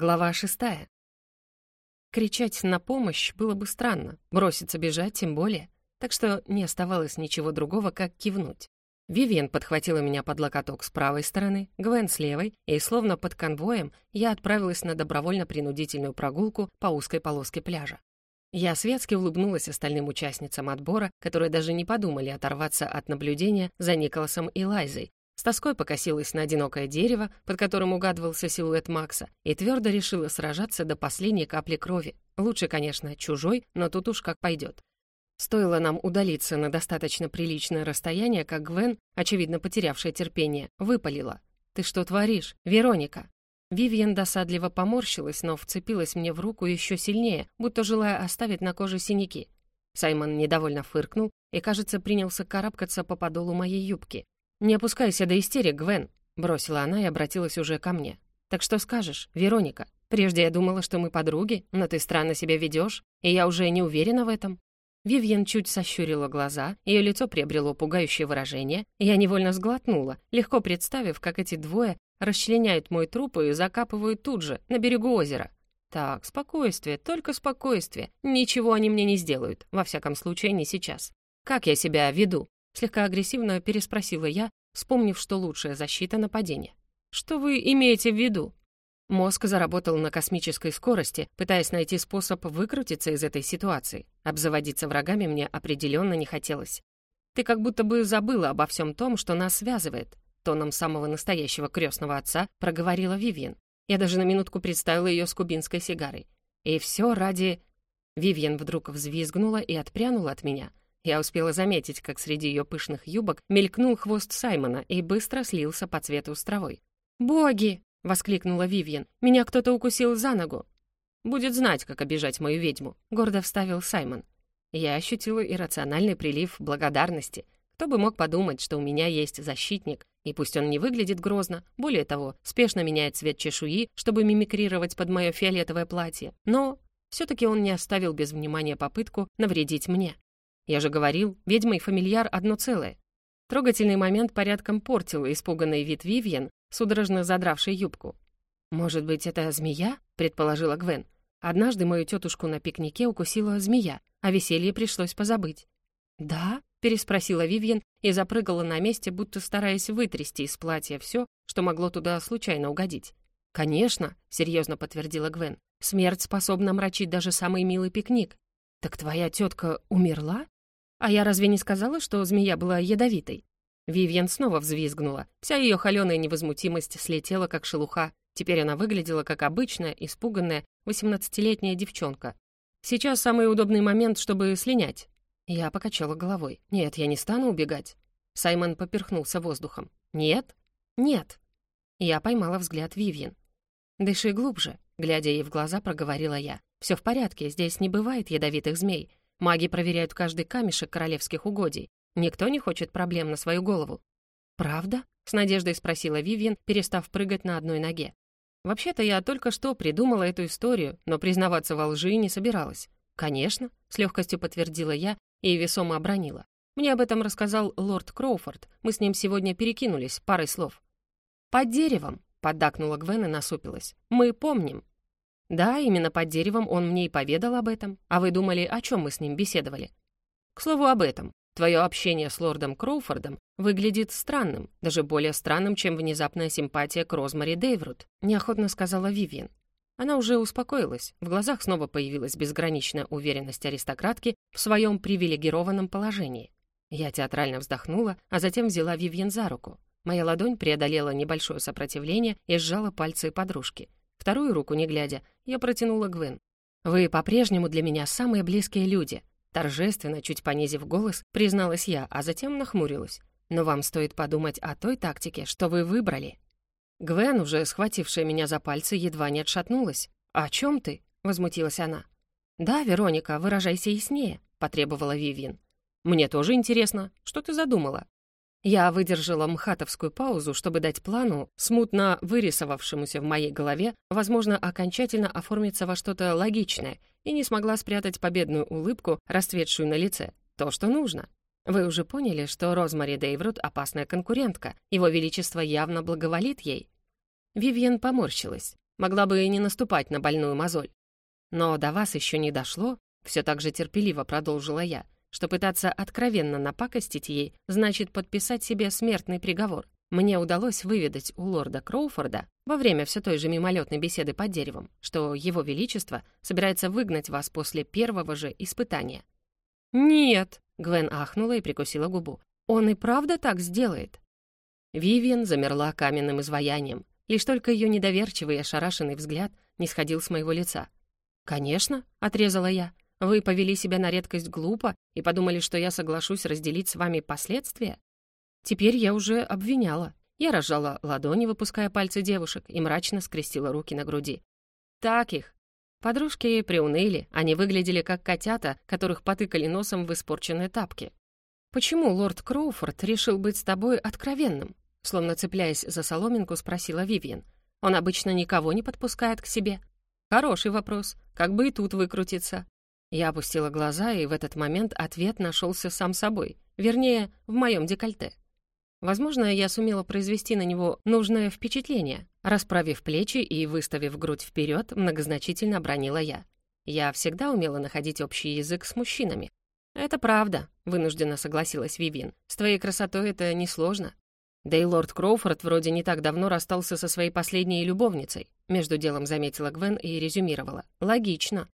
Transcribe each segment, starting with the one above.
Глава шестая. Кричать на помощь было бы странно, броситься бежать тем более, так что не оставалось ничего другого, как кивнуть. Вивиан подхватила меня под локоток с правой стороны, Гвен с левой, и словно под конвоем я отправилась на добровольно-принудительную прогулку по узкой полоске пляжа. Я светски улыбнулась остальным участницам отбора, которые даже не подумали оторваться от наблюдения за Николасом и Лайзой, с тоской покосилась на одинокое дерево, под которым угадывался силуэт Макса, и твердо решила сражаться до последней капли крови. Лучше, конечно, чужой, но тут уж как пойдет. Стоило нам удалиться на достаточно приличное расстояние, как Гвен, очевидно потерявшая терпение, выпалила. «Ты что творишь, Вероника?» Вивьен досадливо поморщилась, но вцепилась мне в руку еще сильнее, будто желая оставить на коже синяки. Саймон недовольно фыркнул и, кажется, принялся карабкаться по подолу моей юбки. «Не опускайся до истерик, Гвен», — бросила она и обратилась уже ко мне. «Так что скажешь, Вероника? Прежде я думала, что мы подруги, но ты странно себя ведешь, и я уже не уверена в этом». Вивьен чуть сощурила глаза, ее лицо приобрело пугающее выражение, и я невольно сглотнула, легко представив, как эти двое расчленяют мой труп и закапывают тут же, на берегу озера. Так, спокойствие, только спокойствие. Ничего они мне не сделают, во всяком случае, не сейчас. Как я себя веду? Слегка агрессивно переспросила я, вспомнив, что лучшая защита — нападение. «Что вы имеете в виду?» Мозг заработал на космической скорости, пытаясь найти способ выкрутиться из этой ситуации. Обзаводиться врагами мне определенно не хотелось. «Ты как будто бы забыла обо всем том, что нас связывает», тоном самого настоящего крестного отца проговорила Вивьен. Я даже на минутку представила ее с кубинской сигарой. И все ради... Вивьен вдруг взвизгнула и отпрянула от меня, я успела заметить, как среди ее пышных юбок мелькнул хвост Саймона и быстро слился по цвету с травой. «Боги!» — воскликнула Вивьен. «Меня кто-то укусил за ногу». «Будет знать, как обижать мою ведьму», — гордо вставил Саймон. Я ощутила иррациональный прилив благодарности. Кто бы мог подумать, что у меня есть защитник, и пусть он не выглядит грозно, более того, спешно меняет цвет чешуи, чтобы мимикрировать под мое фиолетовое платье, но все-таки он не оставил без внимания попытку навредить мне. Я же говорил, ведьма и фамильяр одно целое. Трогательный момент порядком портил испуганный вид Вивьен, судорожно задравшей юбку. «Может быть, это змея?» — предположила Гвен. «Однажды мою тетушку на пикнике укусила змея, а веселье пришлось позабыть». «Да?» — переспросила Вивьен и запрыгала на месте, будто стараясь вытрясти из платья все, что могло туда случайно угодить. «Конечно», — серьезно подтвердила Гвен, «смерть способна мрачить даже самый милый пикник». «Так твоя тетка умерла?» «А я разве не сказала, что змея была ядовитой?» Вивьен снова взвизгнула. Вся ее холеная невозмутимость слетела, как шелуха. Теперь она выглядела как обычная, испуганная, восемнадцатилетняя девчонка. «Сейчас самый удобный момент, чтобы слинять». Я покачала головой. «Нет, я не стану убегать». Саймон поперхнулся воздухом. «Нет? Нет». Я поймала взгляд Вивьен. «Дыши глубже», — глядя ей в глаза, проговорила я. «Все в порядке, здесь не бывает ядовитых змей. Маги проверяют каждый камешек королевских угодий. Никто не хочет проблем на свою голову. «Правда?» — с надеждой спросила Вивьен, перестав прыгать на одной ноге. «Вообще-то я только что придумала эту историю, но признаваться во лжи не собиралась». «Конечно», — с легкостью подтвердила я и весомо обронила. «Мне об этом рассказал лорд Кроуфорд. Мы с ним сегодня перекинулись парой слов». «Под деревом», — поддакнула Гвен и насупилась. «Мы помним». Да, именно под деревом он мне и поведал об этом. А вы думали, о чем мы с ним беседовали? К слову об этом. Твое общение с лордом Кроуфордом выглядит странным, даже более странным, чем внезапная симпатия к Розмари Дейврут, неохотно сказала Вивиан. Она уже успокоилась, в глазах снова появилась безграничная уверенность аристократки в своем привилегированном положении. Я театрально вздохнула, а затем взяла Вивьен за руку. Моя ладонь преодолела небольшое сопротивление и сжала пальцы подружки. Вторую руку, не глядя, я протянула Гвен. «Вы по-прежнему для меня самые близкие люди», торжественно, чуть понизив голос, призналась я, а затем нахмурилась. «Но вам стоит подумать о той тактике, что вы выбрали». Гвен, уже схватившая меня за пальцы, едва не отшатнулась. «О чем ты?» — возмутилась она. «Да, Вероника, выражайся яснее», — потребовала Вивин. «Мне тоже интересно, что ты задумала?» Я выдержала мхатовскую паузу, чтобы дать плану, смутно вырисовавшемуся в моей голове, возможно, окончательно оформиться во что-то логичное, и не смогла спрятать победную улыбку, расцветшую на лице. То, что нужно. Вы уже поняли, что Розмари Дейврут — опасная конкурентка. Его Величество явно благоволит ей. Вивьен поморщилась. Могла бы и не наступать на больную мозоль. Но до вас еще не дошло, все так же терпеливо продолжила я, что пытаться откровенно напакостить ей значит подписать себе смертный приговор. Мне удалось выведать у лорда Кроуфорда во время все той же мимолетной беседы под деревом, что его величество собирается выгнать вас после первого же испытания. «Нет», — Гвен ахнула и прикусила губу, «он и правда так сделает?» Вивиан замерла каменным изваянием. Лишь только ее недоверчивый и ошарашенный взгляд не сходил с моего лица. «Конечно», — отрезала я, «вы повели себя на редкость глупо и подумали, что я соглашусь разделить с вами последствия?» Теперь я уже обвиняла. Я разжала ладони, выпуская пальцы девушек, и мрачно скрестила руки на груди. «Так их!» Подружки приуныли, они выглядели как котята, которых потыкали носом в испорченные тапки. «Почему лорд Кроуфорд решил быть с тобой откровенным?» Словно цепляясь за соломинку, спросила Вивьен. «Он обычно никого не подпускает к себе». «Хороший вопрос. Как бы и тут выкрутиться?» Я опустила глаза, и в этот момент ответ нашелся сам собой. Вернее, в моем декольте. Возможно, я сумела произвести на него нужное впечатление. Расправив плечи и выставив грудь вперед, многозначительно обронила я. Я всегда умела находить общий язык с мужчинами. «Это правда», — вынужденно согласилась Вивин. «С твоей красотой это несложно». Да и лорд Кроуфорд вроде не так давно расстался со своей последней любовницей. Между делом заметила Гвен и резюмировала. «Логично».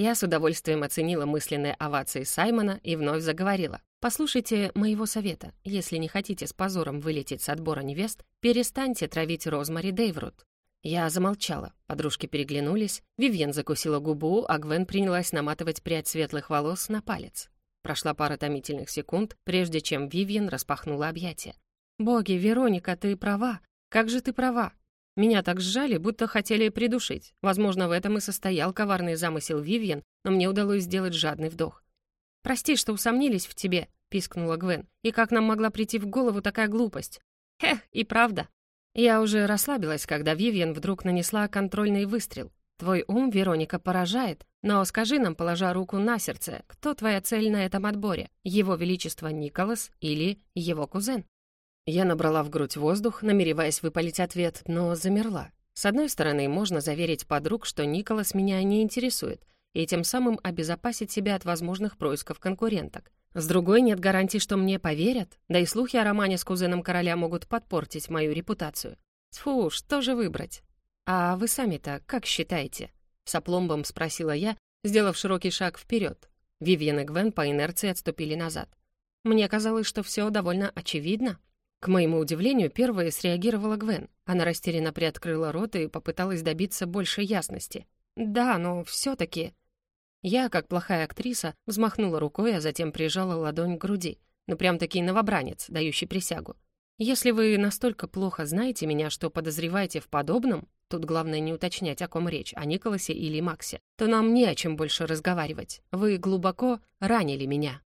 Я с удовольствием оценила мысленные овации Саймона и вновь заговорила. Послушайте моего совета. Если не хотите с позором вылететь с отбора невест, перестаньте травить Розмари Дейврут. Я замолчала. Подружки переглянулись. Вивьен закусила губу, а Гвен принялась наматывать прядь светлых волос на палец. Прошла пара томительных секунд, прежде чем Вивьен распахнула объятия. «Боги, Вероника, ты права. Как же ты права? Меня так сжали, будто хотели придушить. Возможно, в этом и состоял коварный замысел Вивьен, но мне удалось сделать жадный вдох. «Прости, что усомнились в тебе», — пискнула Гвен. «И как нам могла прийти в голову такая глупость?» «Хех, и правда». Я уже расслабилась, когда Вивьен вдруг нанесла контрольный выстрел. «Твой ум, Вероника, поражает, но скажи нам, положа руку на сердце, кто твоя цель на этом отборе? Его Величество Николас или его кузен?» Я набрала в грудь воздух, намереваясь выпалить ответ, но замерла. С одной стороны, можно заверить подруг, что Николас меня не интересует — и тем самым обезопасить себя от возможных происков конкуренток. С другой, нет гарантии, что мне поверят, да и слухи о романе с кузеном короля могут подпортить мою репутацию. Фу, что же выбрать? А вы сами-то как считаете? С опломбом спросила я, сделав широкий шаг вперед. Вивьен и Гвен по инерции отступили назад. Мне казалось, что все довольно очевидно. К моему удивлению, первой среагировала Гвен. Она растерянно приоткрыла рот и попыталась добиться большей ясности. «Да, но все таки Я, как плохая актриса, взмахнула рукой, а затем прижала ладонь к груди. Ну, прям-таки новобранец, дающий присягу. Если вы настолько плохо знаете меня, что подозреваете в подобном, тут главное не уточнять, о ком речь, о Николасе или Максе, то нам не о чем больше разговаривать. Вы глубоко ранили меня».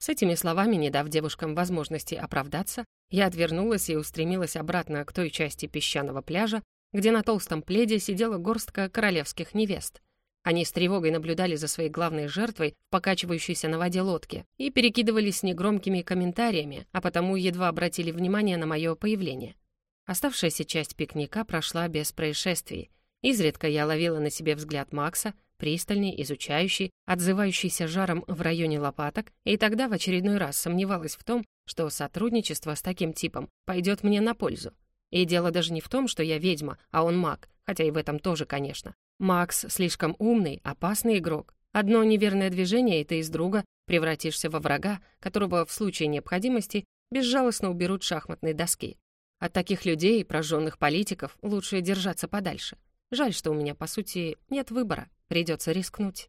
С этими словами, не дав девушкам возможности оправдаться, я отвернулась и устремилась обратно к той части песчаного пляжа, где на толстом пледе сидела горстка королевских невест. Они с тревогой наблюдали за своей главной жертвой в покачивающейся на воде лодке и перекидывались негромкими комментариями, а потому едва обратили внимание на мое появление. Оставшаяся часть пикника прошла без происшествий. Изредка я ловила на себе взгляд Макса, пристальный, изучающий, отзывающийся жаром в районе лопаток, и тогда в очередной раз сомневалась в том, что сотрудничество с таким типом пойдет мне на пользу. И дело даже не в том, что я ведьма, а он маг, хотя и в этом тоже, конечно. Макс слишком умный, опасный игрок. Одно неверное движение, и ты из друга превратишься во врага, которого в случае необходимости безжалостно уберут шахматные доски. От таких людей, прожженных политиков, лучше держаться подальше. Жаль, что у меня, по сути, нет выбора, придется рискнуть.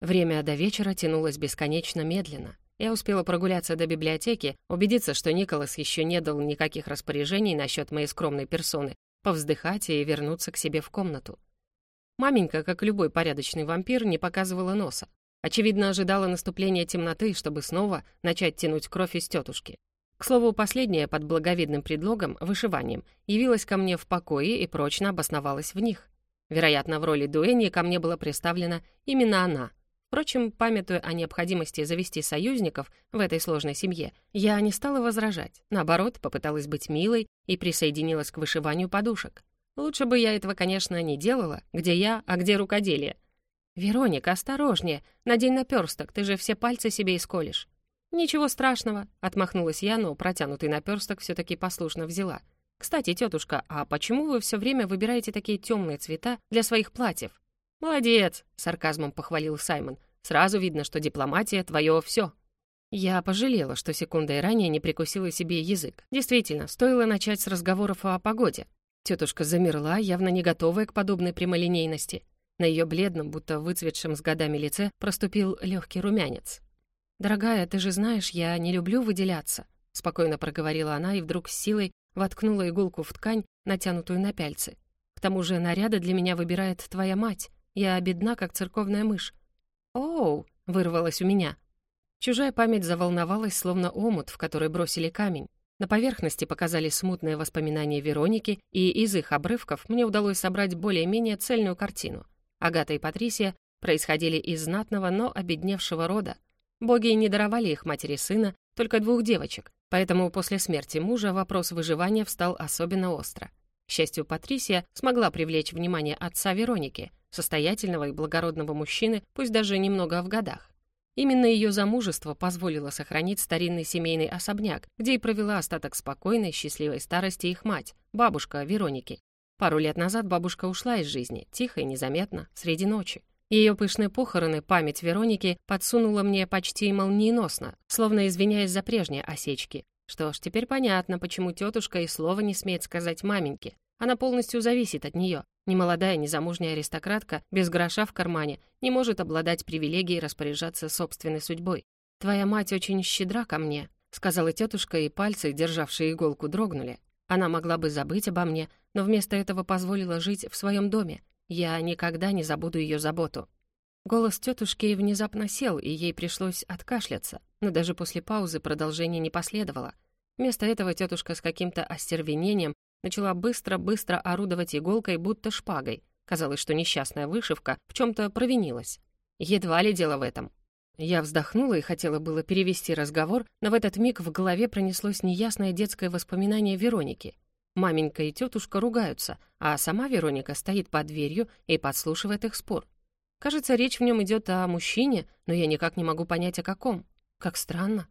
Время до вечера тянулось бесконечно медленно. Я успела прогуляться до библиотеки, убедиться, что Николас еще не дал никаких распоряжений насчет моей скромной персоны, повздыхать и вернуться к себе в комнату. Маменька, как любой порядочный вампир, не показывала носа. Очевидно, ожидала наступления темноты, чтобы снова начать тянуть кровь из тетушки. К слову, последняя под благовидным предлогом, вышиванием, явилась ко мне в покое и прочно обосновалась в них. Вероятно, в роли дуэни ко мне была представлена именно она, Впрочем, памятуя о необходимости завести союзников в этой сложной семье, я не стала возражать. Наоборот, попыталась быть милой и присоединилась к вышиванию подушек. Лучше бы я этого, конечно, не делала. Где я, а где рукоделие? «Вероника, осторожнее! Надень наперсток, ты же все пальцы себе исколешь». «Ничего страшного», — отмахнулась я, но протянутый наперсток все таки послушно взяла. «Кстати, тетушка, а почему вы все время выбираете такие темные цвета для своих платьев?» «Молодец», — сарказмом похвалил Саймон. «Сразу видно, что дипломатия — твое все. Я пожалела, что секундой ранее не прикусила себе язык. Действительно, стоило начать с разговоров о погоде. Тетушка замерла, явно не готовая к подобной прямолинейности. На ее бледном, будто выцветшем с годами лице проступил легкий румянец. «Дорогая, ты же знаешь, я не люблю выделяться», — спокойно проговорила она и вдруг с силой воткнула иголку в ткань, натянутую на пяльцы. «К тому же наряды для меня выбирает твоя мать. Я бедна, как церковная мышь». «Оу!» — вырвалось у меня. Чужая память заволновалась, словно омут, в который бросили камень. На поверхности показались смутные воспоминания Вероники, и из их обрывков мне удалось собрать более-менее цельную картину. Агата и Патрисия происходили из знатного, но обедневшего рода, Боги не даровали их матери сына, только двух девочек, поэтому после смерти мужа вопрос выживания встал особенно остро. К счастью, Патрисия смогла привлечь внимание отца Вероники, состоятельного и благородного мужчины, пусть даже немного в годах. Именно ее замужество позволило сохранить старинный семейный особняк, где и провела остаток спокойной, счастливой старости их мать, бабушка Вероники. Пару лет назад бабушка ушла из жизни, тихо и незаметно, среди ночи. Ее пышные похороны память Вероники подсунула мне почти молниеносно, словно извиняясь за прежние осечки. Что ж, теперь понятно, почему тетушка и слова не смеет сказать маменьке. Она полностью зависит от нее. Немолодая, незамужняя аристократка, без гроша в кармане, не может обладать привилегией распоряжаться собственной судьбой. «Твоя мать очень щедра ко мне», — сказала тетушка, и пальцы, державшие иголку, дрогнули. Она могла бы забыть обо мне, но вместо этого позволила жить в своем доме, я никогда не забуду ее заботу. Голос тетушки внезапно сел, и ей пришлось откашляться, но даже после паузы продолжение не последовало. Вместо этого тетушка с каким-то остервенением начала быстро-быстро орудовать иголкой, будто шпагой. Казалось, что несчастная вышивка в чем-то провинилась. Едва ли дело в этом. Я вздохнула и хотела было перевести разговор, но в этот миг в голове пронеслось неясное детское воспоминание Вероники. Маменька и тетушка ругаются, а сама Вероника стоит под дверью и подслушивает их спор. Кажется, речь в нем идет о мужчине, но я никак не могу понять, о каком. Как странно.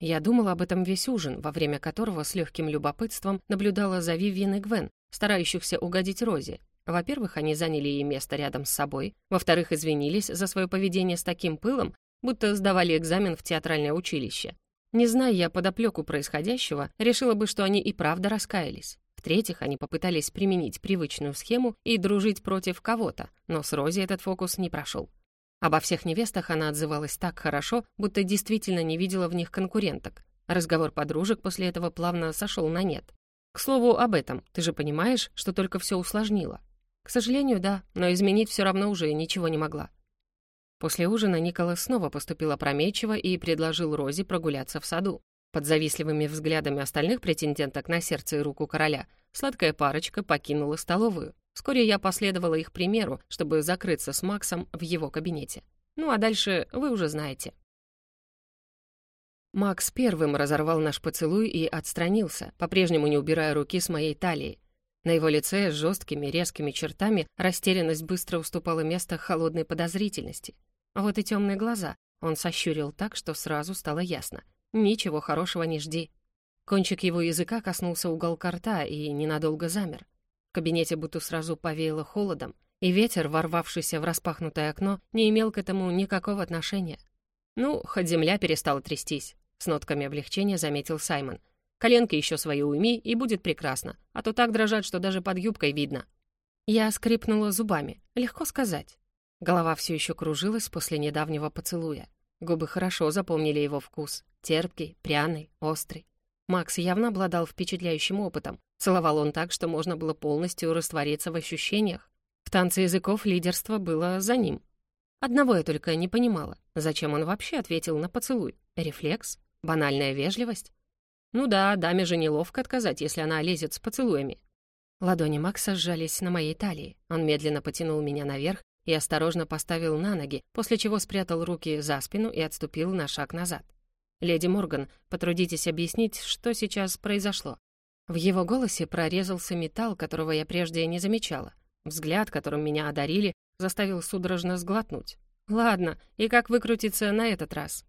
Я думала об этом весь ужин, во время которого с легким любопытством наблюдала за Вивьен и Гвен, старающихся угодить Розе. Во-первых, они заняли ей место рядом с собой. Во-вторых, извинились за свое поведение с таким пылом, будто сдавали экзамен в театральное училище. Не зная я подоплеку происходящего, решила бы, что они и правда раскаялись. В-третьих, они попытались применить привычную схему и дружить против кого-то, но с Рози этот фокус не прошел. Обо всех невестах она отзывалась так хорошо, будто действительно не видела в них конкуренток. Разговор подружек после этого плавно сошел на нет. К слову об этом, ты же понимаешь, что только все усложнило. К сожалению, да, но изменить все равно уже ничего не могла. После ужина Николас снова поступил опрометчиво и предложил Розе прогуляться в саду. Под завистливыми взглядами остальных претенденток на сердце и руку короля сладкая парочка покинула столовую. Вскоре я последовала их примеру, чтобы закрыться с Максом в его кабинете. Ну а дальше вы уже знаете. Макс первым разорвал наш поцелуй и отстранился, по-прежнему не убирая руки с моей талии. На его лице с жесткими резкими чертами растерянность быстро уступала место холодной подозрительности. Вот и темные глаза. Он сощурил так, что сразу стало ясно. Ничего хорошего не жди. Кончик его языка коснулся уголка рта и ненадолго замер. В кабинете будто сразу повеяло холодом, и ветер, ворвавшийся в распахнутое окно, не имел к этому никакого отношения. «Ну, хоть земля перестала трястись», — с нотками облегчения заметил Саймон. «Коленки еще свои уйми, и будет прекрасно, а то так дрожат, что даже под юбкой видно». Я скрипнула зубами. Легко сказать. Голова все еще кружилась после недавнего поцелуя. Губы хорошо запомнили его вкус. Терпкий, пряный, острый. Макс явно обладал впечатляющим опытом. Целовал он так, что можно было полностью раствориться в ощущениях. В танце языков лидерство было за ним. Одного я только не понимала. Зачем он вообще ответил на поцелуй? Рефлекс? Банальная вежливость? Ну да, даме же неловко отказать, если она лезет с поцелуями. Ладони Макса сжались на моей талии. Он медленно потянул меня наверх, и осторожно поставил на ноги, после чего спрятал руки за спину и отступил на шаг назад. «Леди Морган, потрудитесь объяснить, что сейчас произошло». В его голосе прорезался металл, которого я прежде не замечала. Взгляд, которым меня одарили, заставил судорожно сглотнуть. «Ладно, и как выкрутиться на этот раз?»